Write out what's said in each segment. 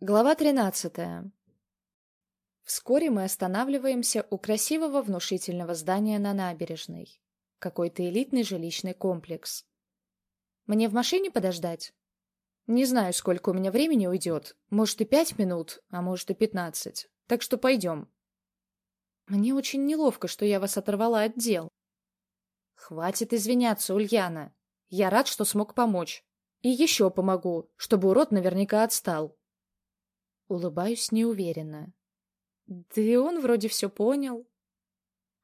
Глава 13. Вскоре мы останавливаемся у красивого внушительного здания на набережной. Какой-то элитный жилищный комплекс. Мне в машине подождать? Не знаю, сколько у меня времени уйдет. Может и пять минут, а может и пятнадцать. Так что пойдем. Мне очень неловко, что я вас оторвала от дел. Хватит извиняться, Ульяна. Я рад, что смог помочь. И еще помогу, чтобы урод наверняка отстал. Улыбаюсь неуверенно. Да и он вроде все понял.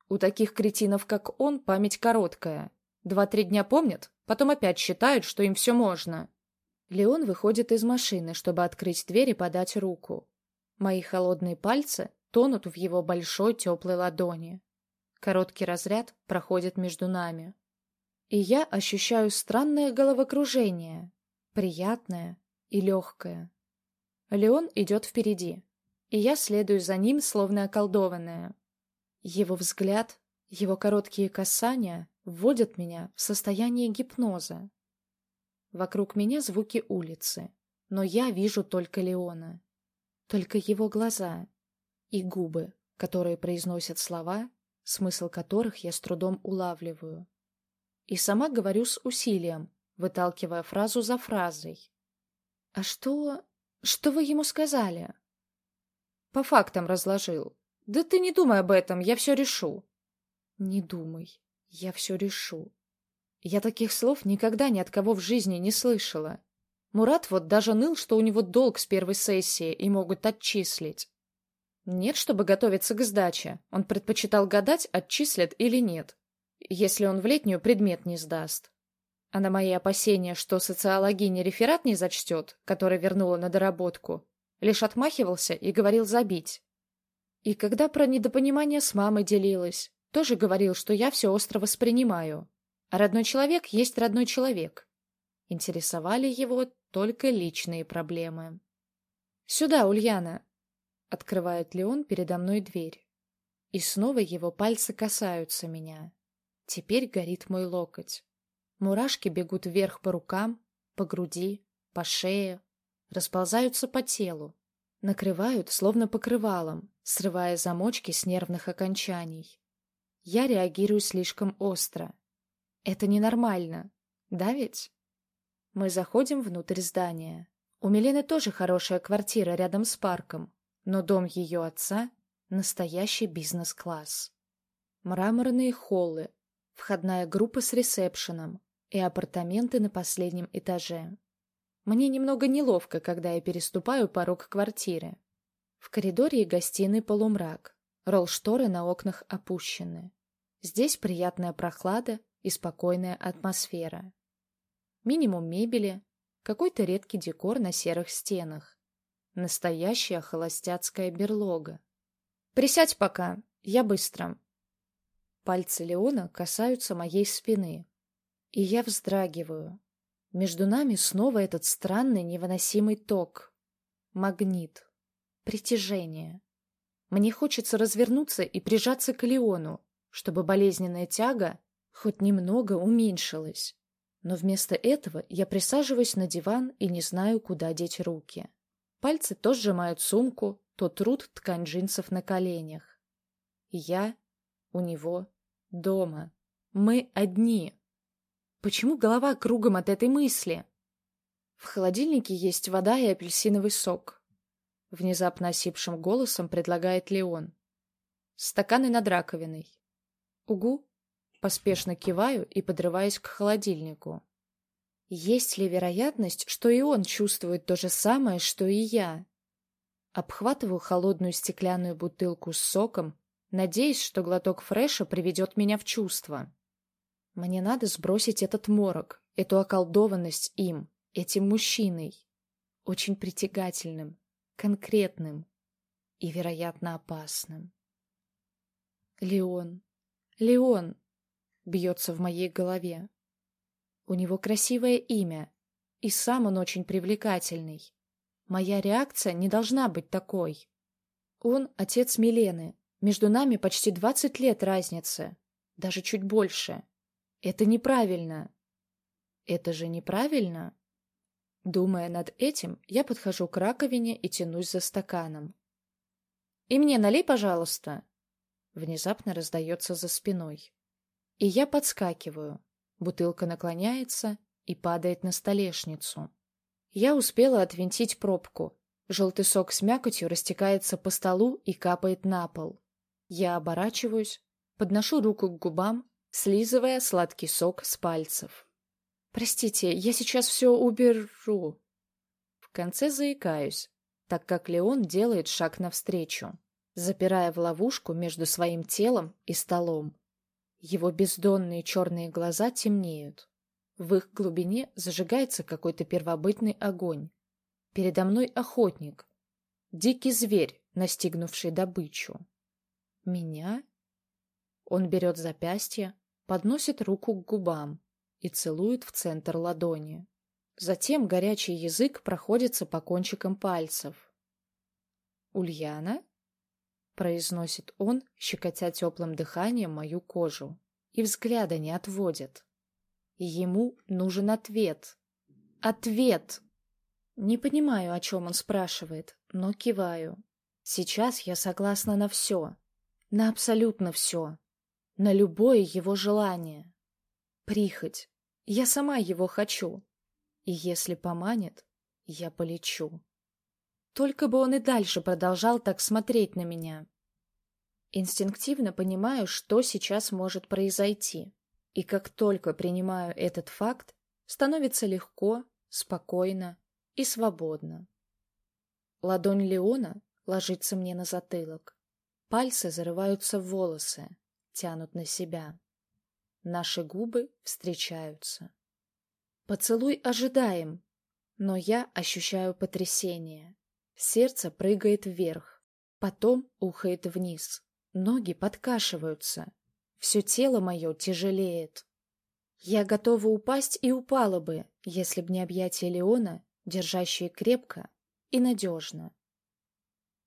У таких кретинов, как он, память короткая. Два-три дня помнят, потом опять считают, что им все можно. Леон выходит из машины, чтобы открыть дверь и подать руку. Мои холодные пальцы тонут в его большой теплой ладони. Короткий разряд проходит между нами. И я ощущаю странное головокружение, приятное и легкое. Леон идет впереди, и я следую за ним, словно околдованная. Его взгляд, его короткие касания вводят меня в состояние гипноза. Вокруг меня звуки улицы, но я вижу только Леона. Только его глаза и губы, которые произносят слова, смысл которых я с трудом улавливаю. И сама говорю с усилием, выталкивая фразу за фразой. «А что что вы ему сказали? По фактам разложил. Да ты не думай об этом, я все решу. Не думай, я все решу. Я таких слов никогда ни от кого в жизни не слышала. Мурат вот даже ныл, что у него долг с первой сессии и могут отчислить. Нет, чтобы готовиться к сдаче. Он предпочитал гадать, отчислят или нет, если он в летнюю предмет не сдаст. А на мои опасения, что социологиня реферат не зачтет, который вернула на доработку, лишь отмахивался и говорил забить. И когда про недопонимание с мамой делилась, тоже говорил, что я все остро воспринимаю. А родной человек есть родной человек. Интересовали его только личные проблемы. «Сюда, Ульяна!» — открывает Леон передо мной дверь. И снова его пальцы касаются меня. Теперь горит мой локоть. Мурашки бегут вверх по рукам, по груди, по шее, расползаются по телу, накрывают, словно покрывалом, срывая замочки с нервных окончаний. Я реагирую слишком остро. Это ненормально, да ведь? Мы заходим внутрь здания. У Милены тоже хорошая квартира рядом с парком, но дом ее отца — настоящий бизнес-класс. Мраморные холлы, входная группа с ресепшеном, и апартаменты на последнем этаже. Мне немного неловко, когда я переступаю порог квартиры. В коридоре и гостиной полумрак, ролл-шторы на окнах опущены. Здесь приятная прохлада и спокойная атмосфера. Минимум мебели, какой-то редкий декор на серых стенах. Настоящая холостяцкая берлога. «Присядь пока, я быстро». Пальцы Леона касаются моей спины, и я вздрагиваю. Между нами снова этот странный невыносимый ток. Магнит. Притяжение. Мне хочется развернуться и прижаться к Леону, чтобы болезненная тяга хоть немного уменьшилась. Но вместо этого я присаживаюсь на диван и не знаю, куда деть руки. Пальцы то сжимают сумку, то трут ткань джинсов на коленях. Я у него дома. Мы одни. Почему голова кругом от этой мысли? В холодильнике есть вода и апельсиновый сок. Внезапно осипшим голосом предлагает Леон. Стаканы над раковиной. Угу. Поспешно киваю и подрываюсь к холодильнику. Есть ли вероятность, что и он чувствует то же самое, что и я? Обхватываю холодную стеклянную бутылку с соком, надеясь, что глоток фреша приведет меня в чувство. Мне надо сбросить этот морок, эту околдованность им, этим мужчиной. Очень притягательным, конкретным и, вероятно, опасным. Леон, Леон, бьется в моей голове. У него красивое имя, и сам он очень привлекательный. Моя реакция не должна быть такой. Он отец Милены. Между нами почти двадцать лет разницы, даже чуть больше. Это неправильно. Это же неправильно? Думая над этим, я подхожу к раковине и тянусь за стаканом. «И мне налей, пожалуйста!» Внезапно раздается за спиной. И я подскакиваю. Бутылка наклоняется и падает на столешницу. Я успела отвинтить пробку. Желтый сок с мякотью растекается по столу и капает на пол. Я оборачиваюсь, подношу руку к губам, слизывая сладкий сок с пальцев. «Простите, я сейчас все уберу». В конце заикаюсь, так как Леон делает шаг навстречу, запирая в ловушку между своим телом и столом. Его бездонные черные глаза темнеют. В их глубине зажигается какой-то первобытный огонь. Передо мной охотник. Дикий зверь, настигнувший добычу. Меня? Он берет запястье, подносит руку к губам и целует в центр ладони. Затем горячий язык проходится по кончикам пальцев. «Ульяна?» — произносит он, щекотя теплым дыханием мою кожу, и взгляда не отводит. Ему нужен ответ. Ответ! Не понимаю, о чем он спрашивает, но киваю. Сейчас я согласна на все. На абсолютно все. На любое его желание. Прихоть. Я сама его хочу. И если поманит, я полечу. Только бы он и дальше продолжал так смотреть на меня. Инстинктивно понимаю, что сейчас может произойти. И как только принимаю этот факт, становится легко, спокойно и свободно. Ладонь Леона ложится мне на затылок. Пальцы зарываются в волосы, тянут на себя. Наши губы встречаются. Поцелуй ожидаем, но я ощущаю потрясение. Сердце прыгает вверх, потом ухает вниз. Ноги подкашиваются. Все тело мое тяжелеет. Я готова упасть и упала бы, если б не объятия Леона, держащие крепко и надежно.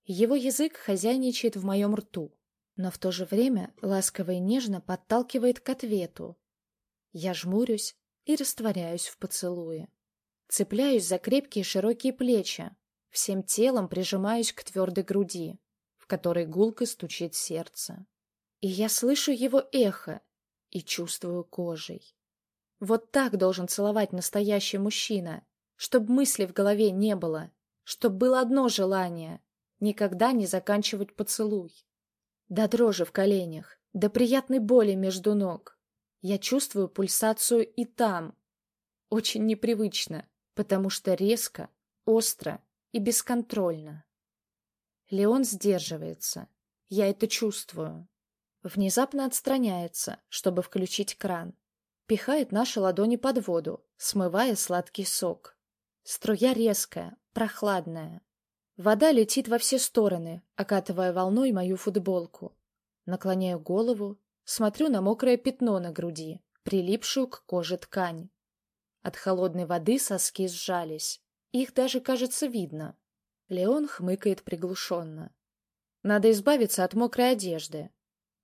Его язык хозяйничает в моем рту, но в то же время ласково и нежно подталкивает к ответу. Я жмурюсь и растворяюсь в поцелуе. Цепляюсь за крепкие широкие плечи, всем телом прижимаюсь к твердой груди, в которой гулко стучит сердце. И я слышу его эхо и чувствую кожей. Вот так должен целовать настоящий мужчина, чтобы мысли в голове не было, чтобы было одно желание никогда не заканчивать поцелуй. До дрожи в коленях, до приятной боли между ног. Я чувствую пульсацию и там. Очень непривычно, потому что резко, остро и бесконтрольно. Леон сдерживается. Я это чувствую. Внезапно отстраняется, чтобы включить кран. Пихает наши ладони под воду, смывая сладкий сок. Струя резкая, прохладная. Вода летит во все стороны, окатывая волной мою футболку. Наклоняю голову, смотрю на мокрое пятно на груди, прилипшую к коже ткань. От холодной воды соски сжались. Их даже, кажется, видно. Леон хмыкает приглушенно. Надо избавиться от мокрой одежды.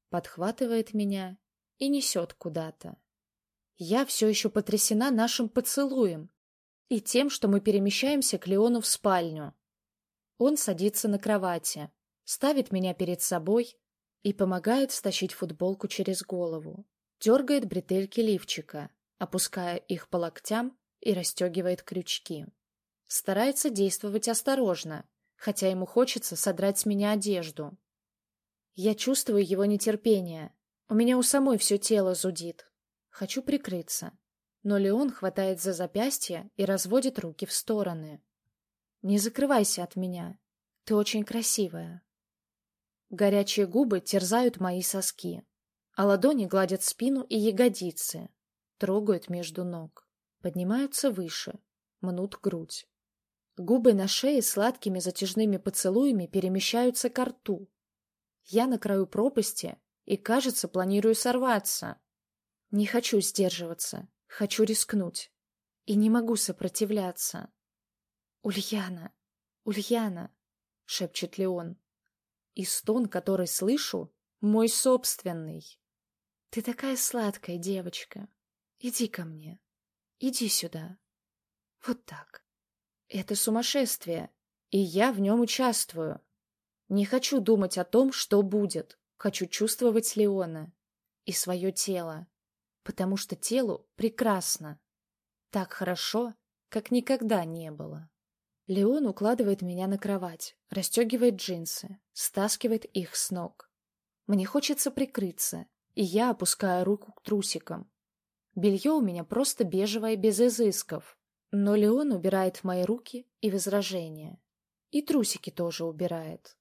Подхватывает меня и несет куда-то. Я все еще потрясена нашим поцелуем и тем, что мы перемещаемся к Леону в спальню. Он садится на кровати, ставит меня перед собой и помогает стащить футболку через голову. Дергает бретельки лифчика, опуская их по локтям и расстегивает крючки. Старается действовать осторожно, хотя ему хочется содрать с меня одежду. Я чувствую его нетерпение. У меня у самой все тело зудит. Хочу прикрыться. Но Леон хватает за запястье и разводит руки в стороны. Не закрывайся от меня. Ты очень красивая. Горячие губы терзают мои соски, а ладони гладят спину и ягодицы, трогают между ног, поднимаются выше, мнут грудь. Губы на шее сладкими затяжными поцелуями перемещаются к рту. Я на краю пропасти и, кажется, планирую сорваться. Не хочу сдерживаться, хочу рискнуть. И не могу сопротивляться. «Ульяна! Ульяна!» — шепчет Леон. И стон, который слышу, мой собственный. «Ты такая сладкая девочка. Иди ко мне. Иди сюда. Вот так. Это сумасшествие, и я в нем участвую. Не хочу думать о том, что будет. Хочу чувствовать Леона и свое тело, потому что телу прекрасно. Так хорошо, как никогда не было. Леон укладывает меня на кровать, расстегивает джинсы, стаскивает их с ног. Мне хочется прикрыться, и я опускаю руку к трусикам. Белье у меня просто бежевое без изысков, но Леон убирает мои руки и возражения. И трусики тоже убирает.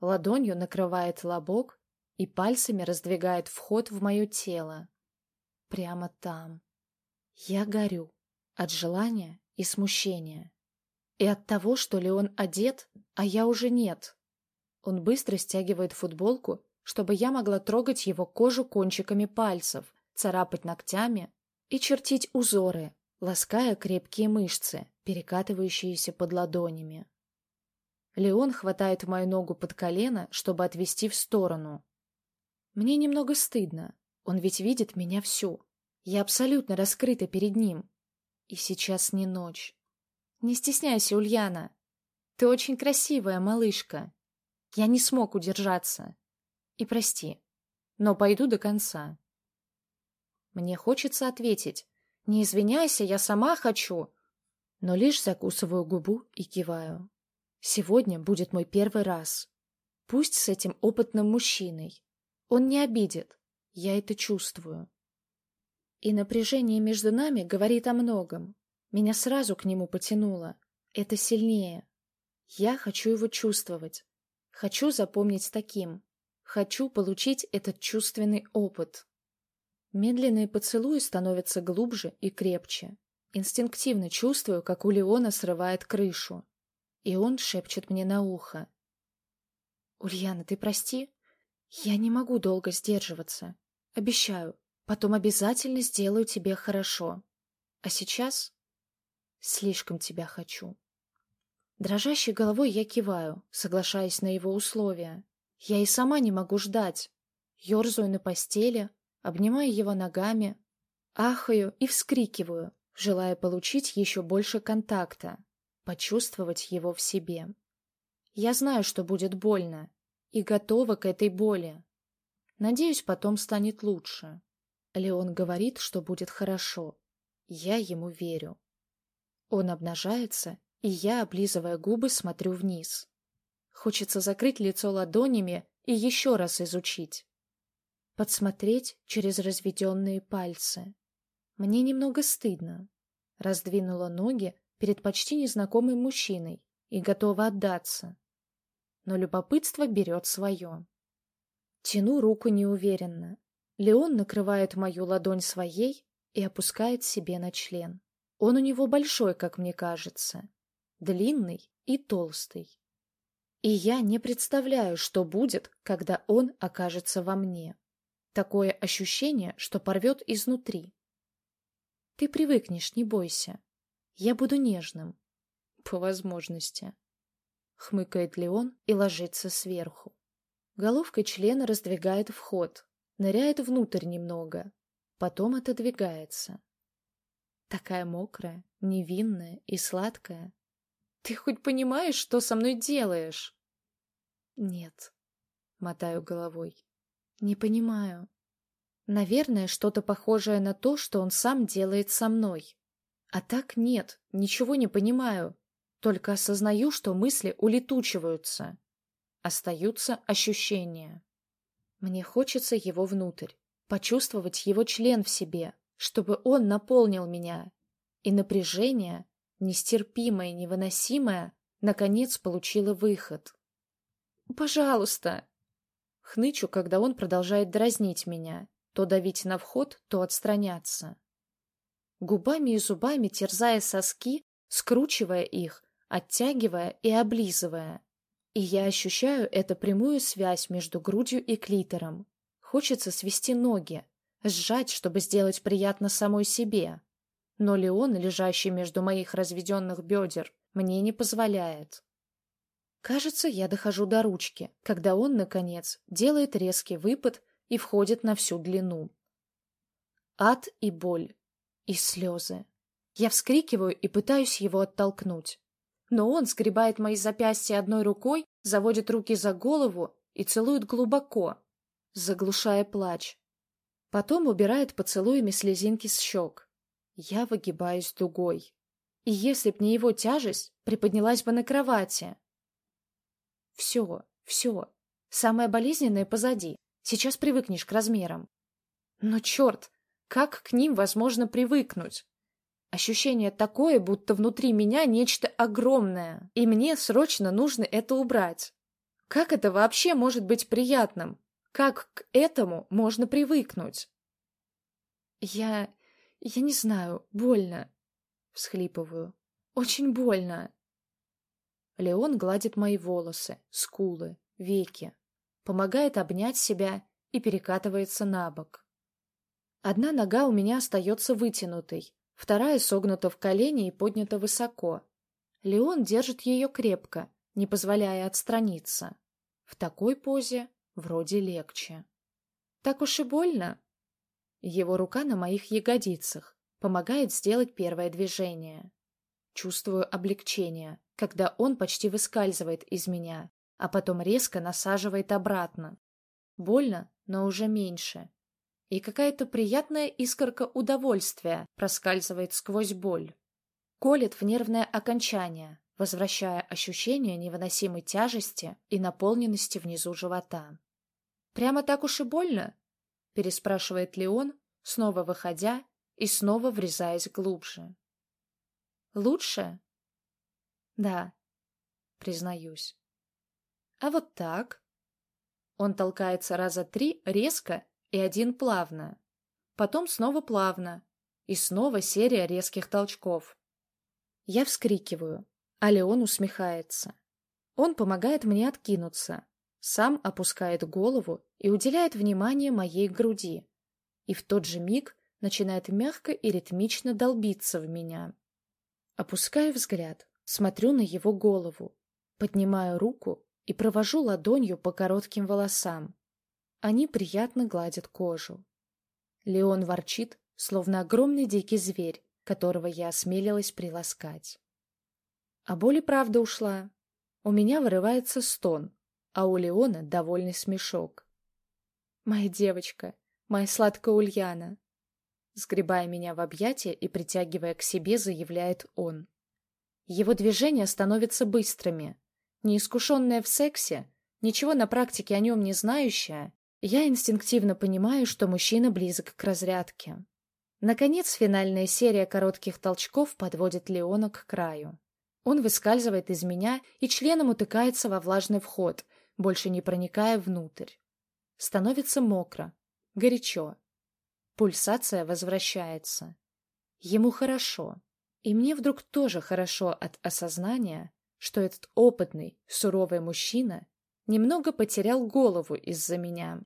Ладонью накрывает лобок и пальцами раздвигает вход в мое тело. Прямо там. Я горю от желания и смущения. И от того, что Леон одет, а я уже нет. Он быстро стягивает футболку, чтобы я могла трогать его кожу кончиками пальцев, царапать ногтями и чертить узоры, лаская крепкие мышцы, перекатывающиеся под ладонями. Леон хватает мою ногу под колено, чтобы отвести в сторону. Мне немного стыдно. Он ведь видит меня всю. Я абсолютно раскрыта перед ним. И сейчас не ночь. Не стесняйся, Ульяна. Ты очень красивая малышка. Я не смог удержаться. И прости, но пойду до конца. Мне хочется ответить. Не извиняйся, я сама хочу. Но лишь закусываю губу и киваю. Сегодня будет мой первый раз. Пусть с этим опытным мужчиной. Он не обидит. Я это чувствую. И напряжение между нами говорит о многом. Меня сразу к нему потянуло. Это сильнее. Я хочу его чувствовать. Хочу запомнить таким. Хочу получить этот чувственный опыт. Медленные поцелуи становятся глубже и крепче. Инстинктивно чувствую, как у Леона срывает крышу. И он шепчет мне на ухо. «Ульяна, ты прости? Я не могу долго сдерживаться. Обещаю, потом обязательно сделаю тебе хорошо. А сейчас слишком тебя хочу». Дрожащей головой я киваю, соглашаясь на его условия. Я и сама не могу ждать. Ёрзаю на постели, обнимаю его ногами, ахаю и вскрикиваю, желая получить еще больше контакта почувствовать его в себе. Я знаю, что будет больно, и готова к этой боли. Надеюсь, потом станет лучше. Леон говорит, что будет хорошо. Я ему верю. Он обнажается, и я, облизывая губы, смотрю вниз. Хочется закрыть лицо ладонями и еще раз изучить. Подсмотреть через разведенные пальцы. Мне немного стыдно. Раздвинула ноги, перед почти незнакомым мужчиной и готова отдаться. Но любопытство берет свое. Тяну руку неуверенно. Леон накрывает мою ладонь своей и опускает себе на член. Он у него большой, как мне кажется, длинный и толстый. И я не представляю, что будет, когда он окажется во мне. Такое ощущение, что порвет изнутри. Ты привыкнешь, не бойся. Я буду нежным. По возможности. Хмыкает Леон и ложится сверху. Головкой члена раздвигает вход, ныряет внутрь немного, потом отодвигается. Такая мокрая, невинная и сладкая. Ты хоть понимаешь, что со мной делаешь? Нет, мотаю головой. Не понимаю. Наверное, что-то похожее на то, что он сам делает со мной. А так нет, ничего не понимаю. Только осознаю, что мысли улетучиваются. Остаются ощущения. Мне хочется его внутрь, почувствовать его член в себе, чтобы он наполнил меня. И напряжение, нестерпимое, невыносимое, наконец получило выход. «Пожалуйста!» Хнычу, когда он продолжает дразнить меня, то давить на вход, то отстраняться губами и зубами терзая соски, скручивая их, оттягивая и облизывая. И я ощущаю эту прямую связь между грудью и клитором. Хочется свести ноги, сжать, чтобы сделать приятно самой себе. Но Леон, лежащий между моих разведенных бедер, мне не позволяет. Кажется, я дохожу до ручки, когда он, наконец, делает резкий выпад и входит на всю длину. Ад и боль и слезы. Я вскрикиваю и пытаюсь его оттолкнуть. но он сгребает мои запястья одной рукой, заводит руки за голову и целует глубоко, заглушая плач. Потом убирает поцелуями слезинки с щек. Я выгибаюсь дугой. И если б не его тяжесть, приподнялась бы на кровати. Все, все. Самое болезненное позади. Сейчас привыкнешь к размерам. Но черт, как к ним возможно привыкнуть? Ощущение такое, будто внутри меня нечто огромное, и мне срочно нужно это убрать. Как это вообще может быть приятным? Как к этому можно привыкнуть? Я... я не знаю, больно. Всхлипываю. Очень больно. Леон гладит мои волосы, скулы, веки, помогает обнять себя и перекатывается на бок. Одна нога у меня остается вытянутой, вторая согнута в колени и поднята высоко. Леон держит ее крепко, не позволяя отстраниться. В такой позе вроде легче. Так уж и больно. Его рука на моих ягодицах помогает сделать первое движение. Чувствую облегчение, когда он почти выскальзывает из меня, а потом резко насаживает обратно. Больно, но уже меньше. И какая-то приятная искорка удовольствия проскальзывает сквозь боль. Колет в нервное окончание, возвращая ощущение невыносимой тяжести и наполненности внизу живота. «Прямо так уж и больно?» — переспрашивает Леон, снова выходя и снова врезаясь глубже. «Лучше?» «Да», — признаюсь. «А вот так?» Он толкается раза три резко и один плавно. Потом снова плавно. И снова серия резких толчков. Я вскрикиваю, а Леон усмехается. Он помогает мне откинуться, сам опускает голову и уделяет внимание моей груди. И в тот же миг начинает мягко и ритмично долбиться в меня. Опускаю взгляд, смотрю на его голову, поднимаю руку и провожу ладонью по коротким волосам. Они приятно гладят кожу. Леон ворчит, словно огромный дикий зверь, которого я осмелилась приласкать. А боль и правда ушла. У меня вырывается стон, а у Леона довольный смешок. «Моя девочка, моя сладкая Ульяна!» Сгребая меня в объятия и притягивая к себе, заявляет он. Его движения становятся быстрыми. Неискушенная в сексе, ничего на практике о нем не знающая, я инстинктивно понимаю, что мужчина близок к разрядке. Наконец, финальная серия коротких толчков подводит Леона к краю. Он выскальзывает из меня и членом утыкается во влажный вход, больше не проникая внутрь. Становится мокро, горячо. Пульсация возвращается. Ему хорошо. И мне вдруг тоже хорошо от осознания, что этот опытный, суровый мужчина немного потерял голову из-за меня.